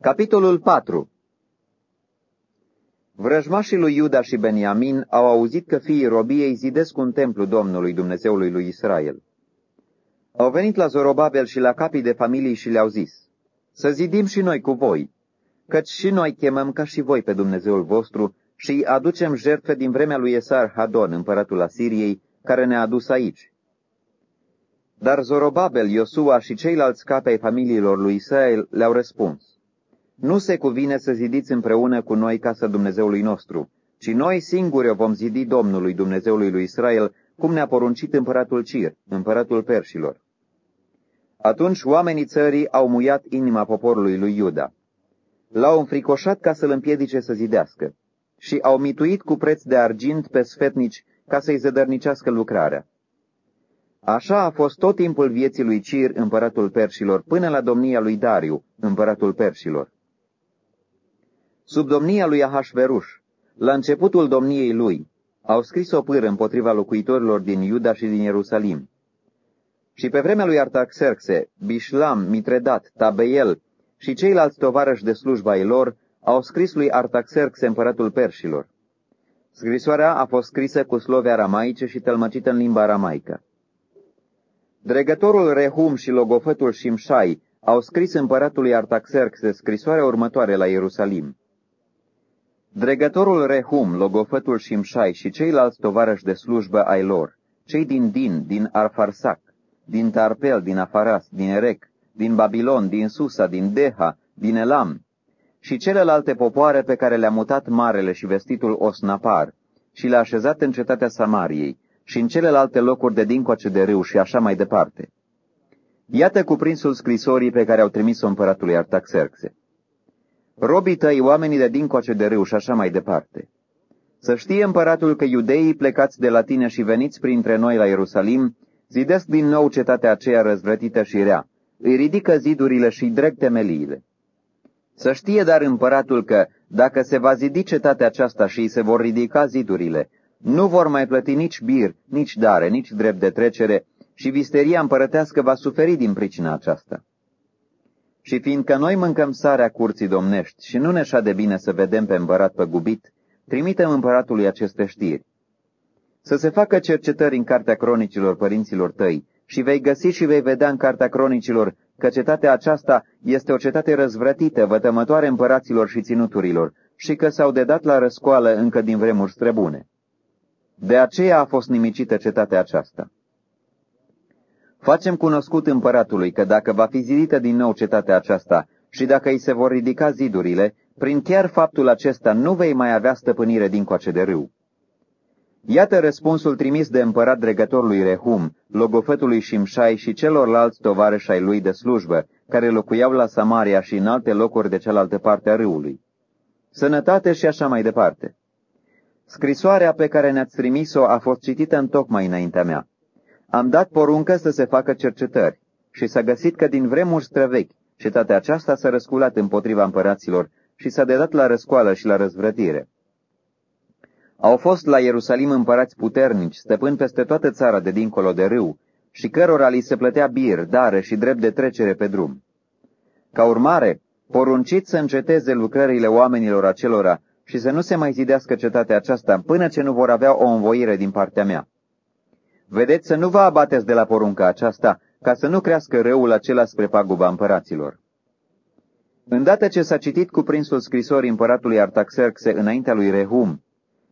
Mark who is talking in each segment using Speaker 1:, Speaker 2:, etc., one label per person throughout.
Speaker 1: Capitolul 4 Vrăjmașii lui Iuda și Beniamin au auzit că fiii robiei zidesc un templu Domnului Dumnezeului lui Israel. Au venit la Zorobabel și la capii de familii și le-au zis, Să zidim și noi cu voi, căci și noi chemăm ca și voi pe Dumnezeul vostru și îi aducem jertfe din vremea lui Esar Hadon, împăratul Asiriei, care ne-a adus aici. Dar Zorobabel, Iosua și ceilalți capi ai familiilor lui Israel le-au răspuns, Nu se cuvine să zidiți împreună cu noi casa Dumnezeului nostru, ci noi singuri o vom zidi Domnului Dumnezeului lui Israel, cum ne-a poruncit împăratul Cir, împăratul Perșilor. Atunci oamenii țării au muiat inima poporului lui Iuda. L-au înfricoșat ca să-l împiedice să zidească și au mituit cu preț de argint pe sfetnici ca să-i zădărnicească lucrarea. Așa a fost tot timpul vieții lui Cir, împăratul Perșilor, până la domnia lui Dariu, împăratul Perșilor. Sub domnia lui Ahasveruș, la începutul domniei lui, au scris o pâră împotriva locuitorilor din Iuda și din Ierusalim. Și pe vremea lui Artaxerxe, Bishlam, Mitredat, Tabeiel și ceilalți tovarăși de slujba ei lor au scris lui Artaxerxe, împăratul Perșilor. Scrisoarea a fost scrisă cu slove aramaice și tălmăcită în limba aramaică. Dregătorul Rehum și logofătul Shimshai au scris împăratului Artaxerxes scrisoarea următoare la Ierusalim. Dregătorul Rehum, logofătul Shimshai și ceilalți tovarăși de slujbă ai lor, cei din Din, din Arfarsac, din Tarpel, din Afaras, din Erec, din Babilon, din Susa, din Deha, din Elam, și celelalte popoare pe care le-a mutat Marele și vestitul Osnapar și le-a așezat în cetatea Samariei și în celelalte locuri de dincoace de râu și așa mai departe. Iată cuprinsul scrisorii pe care au trimis-o împăratului Artaxerxe. Robii tăi, oamenii de dincoace de râu și așa mai departe. Să știe împăratul că iudeii plecați de la tine și veniți printre noi la Ierusalim, zidesc din nou cetatea aceea răzvrătită și rea, îi ridică zidurile și dreg temeliile. Să știe dar împăratul că, dacă se va zidi cetatea aceasta și îi se vor ridica zidurile, nu vor mai plăti nici bir, nici dare, nici drept de trecere, și visteria împărătească va suferi din pricina aceasta. Și fiindcă noi mâncăm sarea curții domnești și nu ne de bine să vedem pe împărat păgubit, trimitem împăratului aceste știri. Să se facă cercetări în cartea cronicilor părinților tăi și vei găsi și vei vedea în cartea cronicilor că cetatea aceasta este o cetate răzvrătită, vătămătoare împăraților și ținuturilor, și că s-au dedat la răscoală încă din vremuri străbune. De aceea a fost nimicită cetatea aceasta. Facem cunoscut împăratului că dacă va fi zidită din nou cetatea aceasta și dacă îi se vor ridica zidurile, prin chiar faptul acesta nu vei mai avea stăpânire din coace de râu. Iată răspunsul trimis de împărat dregătorului Rehum, logofătului Shimshai și celorlalți tovarăși ai lui de slujbă, care locuiau la Samaria și în alte locuri de cealaltă parte a râului. Sănătate și așa mai departe. Scrisoarea pe care ne-ați trimis-o a fost citită în tocmai înaintea mea. Am dat poruncă să se facă cercetări și s-a găsit că din vremuri străvechi cetatea aceasta s-a răsculat împotriva împăraților și s-a dedat la răscoală și la răzvrătire. Au fost la Ierusalim împărați puternici, stăpâni peste toată țara de dincolo de râu, și cărora li se plătea bir, dare și drept de trecere pe drum. Ca urmare, porunciți să înceteze lucrările oamenilor acelora și să nu se mai zidească cetatea aceasta până ce nu vor avea o învoire din partea mea. Vedeți să nu vă abateți de la porunca aceasta, ca să nu crească răul acela spre paguba împăraților. Îndată ce s-a citit cu prinsul scrisorii împăratului Artaxerxe înaintea lui Rehum,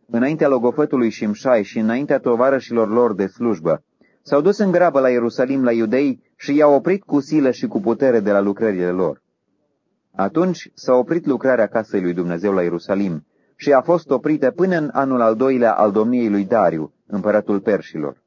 Speaker 1: înaintea logofătului Shimshai și înaintea tovarășilor lor de slujbă, s-au dus în grabă la Ierusalim la iudei și i-au oprit cu silă și cu putere de la lucrările lor. Atunci s-a oprit lucrarea casei lui Dumnezeu la Ierusalim și a fost oprită până în anul al doilea al domniei lui Dariu, împăratul Perșilor.